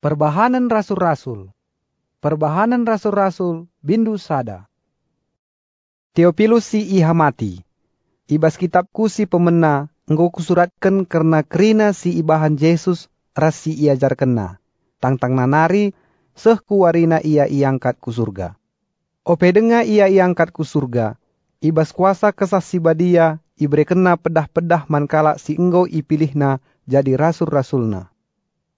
Perbahanan Rasul-Rasul Perbahanan Rasul-Rasul Bindu Sada Teopilus si iha mati. Ibas kitabku si pemena engkau kusuratkan karena kerina si ibahan Yesus ras si iajar kena. Tang-tang nanari seh kuwarina ia iangkat ku surga. Ope denga ia iangkat ku surga. Ibas kuasa kesah si badia ibre kena pedah-pedah mankala si engkau ipilihna jadi rasul-rasulna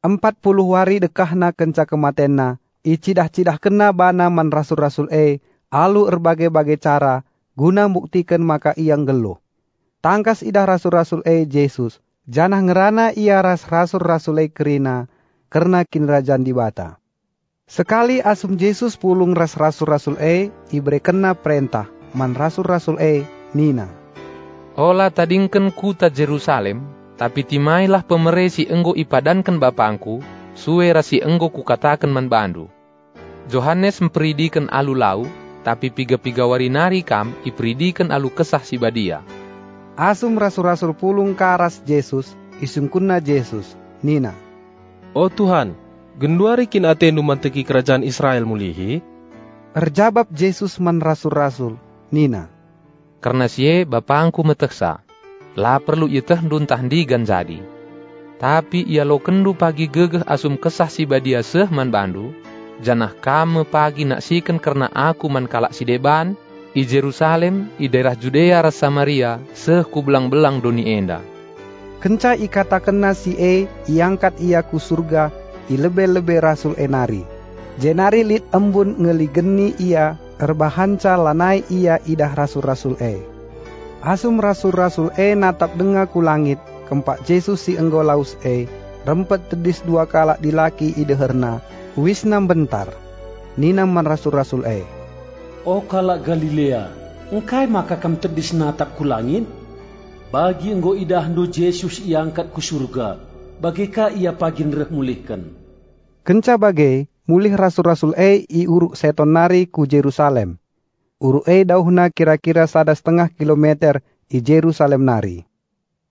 empat puluh hari dekahna kenca kematena, icidah-cidah kena bana man rasul-rasul e, alu erbagai-bagai cara, guna buktikan maka iang geluh. Tangkas idah rasul-rasul e Yesus, janah ngerana ia ras rasul-rasul e kerina, karena kinrajan dibata. Sekali asum Yesus pulung ras rasul-rasul e, ibre kena perintah, man rasul-rasul e, nina. Ola tadingken kuta Jerusalem, tapi timailah pemeresi enggo ipadankan bapangku, suwe rasi enggo kukatakan manbandu. Johannes memperidikan alu lau, tapi piga-piga warinari kam iperidikan alu kesah si badia. Asum rasul-rasul pulung karas Yesus, isungkunna Yesus, Nina. Oh Tuhan, genduari kin atendu manteki kerajaan Israel mulihi? Erjabab Yesus man rasul-rasul, Nina. Karena sie bapangku meteksa, La perlu itah duntah di ganjadi. Tapi ia lo kendu pagi gegeh asum kesah si badia seh man bandu, janah kame pagi nak siken karena aku man kalak si deban, i Jerusalem, i daerah Judea ras Samaria, seh ku belang-belang doni enda. Kenca ikata kena si e, iangkat ia ku surga, i lebe-lebe rasul enari. Jenari lit embun ngeligeni ia, erbahanca lanai ia idah rasul-rasul e. Asum rasul-rasul e natap denga ku langit, kempak Yesus si enggo laus e, rempet tedis dua kalak di laki ideherna, wisnam bentar. Ninam man rasul-rasul e. Oh kalak Galilea, engkai maka kam tedis natap ku langit? Bagi enggo idah ndo Yesus iangkat ku surga, bagika ia pagi nerek mulihkan. Kenca bagai, mulih rasul-rasul e i uruk seton nari ku Jerusalem Urue dauhna kira-kira sada setengah kilometer i Jerusalem nari.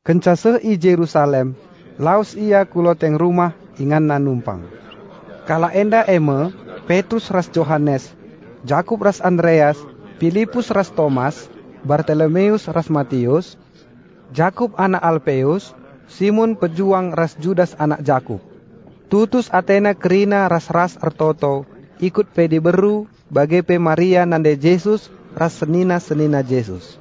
Kencase i Jerusalem, laus ia kuloteng rumah ingan nanumpang. Kala enda eme, Petrus ras Johannes, Jakub ras Andreas, Filipus ras Thomas, Bartolomeus ras Matius, Jakub anak Alpeus, Simon pejuang ras Judas anak Jakub. Tutus Athena Kerina ras ras Ertoto, ikut pedi beru Bagi pe Maria nande Jesus ras senina senina Jesus.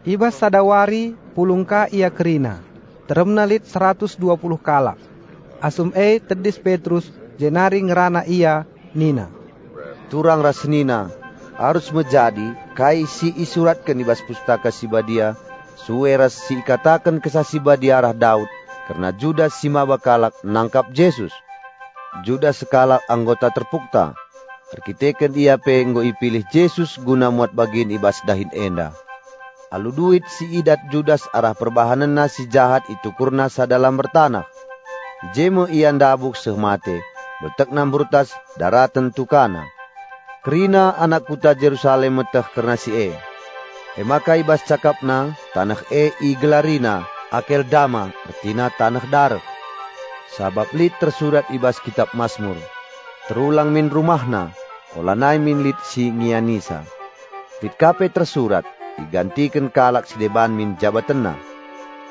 Ibas sadawari pulungka ia kerina. Teremna lit 120 kalak. Asum e tedis Petrus jenari ngerana ia nina. Turang ras nina harus menjadi kai si isurat ke nibas pustaka si badia suwe ras si katakan kesah si badia arah Daud karena Judas si mabakalak nangkap Jesus. Judas sekalak anggota terpukta Arkiteken ia pe nggo ipilih Yesus guna muat bagin ibas dahin enda. Alu duit si idat Judas arah perbahanan nasi jahat itu kurna dalam bertanah. Jemo ian dabuk sehmate, betek nam brutas daratan tukana. Kerina anak kuta Jerusalem meteh kerna si e. Emaka ibas cakapna tanah e i gelarina akel dama artina tanah darah. Sabab lit tersurat ibas kitab Mazmur terulang min rumahna, olanai min lit si ngianisa. Lit kape tersurat, digantikan kalak si deban min jabatanna.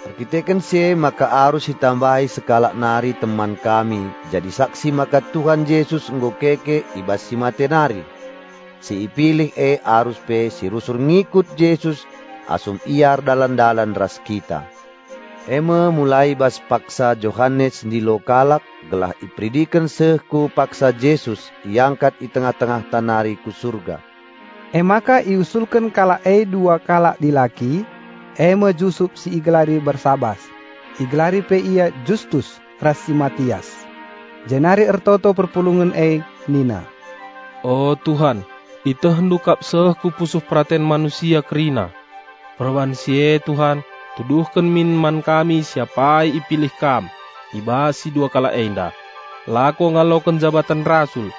Arkiteken se maka harus ditambahi sekalak nari teman kami, jadi saksi maka Tuhan Yesus enggo keke ibas si matenari. Si ipilih e harus pe si rusur ngikut Yesus asum iar dalan-dalan ras kita. Ema mulai bas paksa Johannes di lokalak gelah ipridikan sehku paksa Yesus iangkat di tengah-tengah tanari ku surga. Emaka iusulkan kala e dua kala di laki, ema Jusup si iglari bersabas. Iglari pe ia Justus rasi Matias. Jenari ertoto perpulungan e Nina. Oh Tuhan, itu hendukap sehku pusuh perhatian manusia kerina. Perwan sie Tuhan, Tuduhkan min man kami siapa ipilih kam, ibasi dua kala enda. Lako ngalokan jabatan rasul,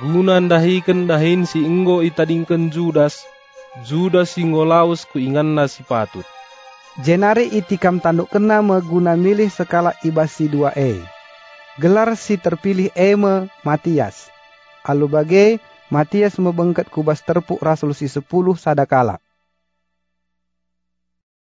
guna dahikan dahin si enggo itadingkan Judas, Judas si ngolaus ku ingan nasi patut. Jenari itikam tanduk kena meguna milih sekala ibasi dua e. Gelar si terpilih eme Matias. Alu bage Matias membengket kubas terpuk rasul si sepuluh sadakala.